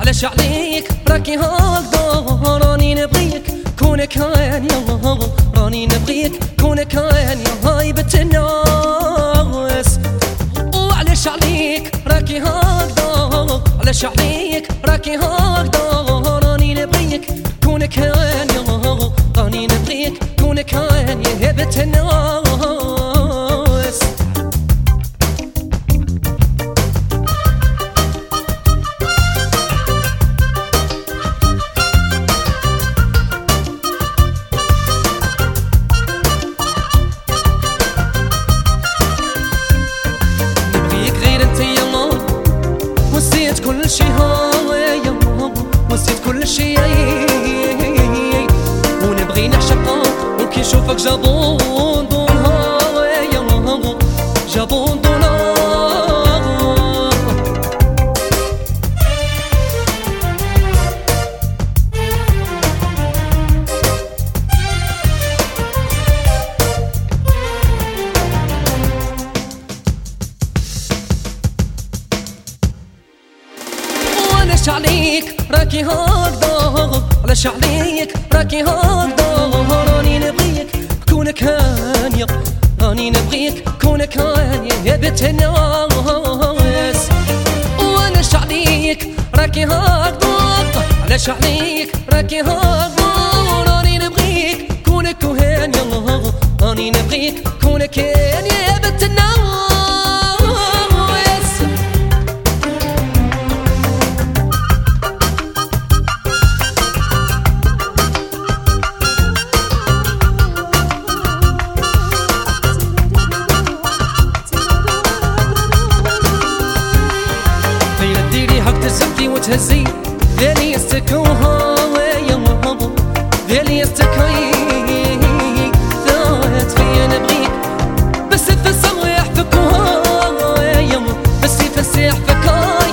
علاش عليك راكي هكذا راني نبغيك كونك هاني راني نبغيك كونك هاني هاي بنت الناس وعلاش عليك راكي هكذا علاش عليك راكي هكذا راني نبغيك كونك هاني راني نبغيك كونك هاني هاي بنت الناس نشوفك جابون دون هوايا جابون دون راكي هكذا علاش عليك راكي نبغيك كونك هانية. راني نبغيك كونك هانية. يا بنت الناس وعلاش عليك راكي هكذا علاش عليك راكي هكذا راني نبغيك كونك هانية. راني نبغيك كونك هانية وتهزي ذيلي يستكوها ويا ذيلي يستكوي ذات في بس فكوها يا بس فكاي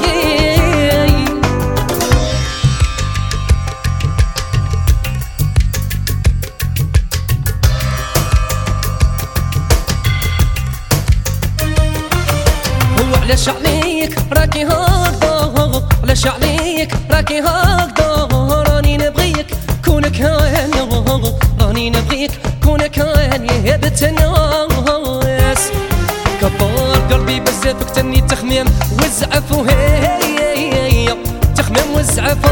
هو علاش عليك راكي هكذا علاش عليك راكي هكذا راني نبغيك. كونك هاني راني نبغيك. كونك هاني يا بنت الناس كبار قلبي بزاف كتني تخميم وزعف وهي تخميم وزعف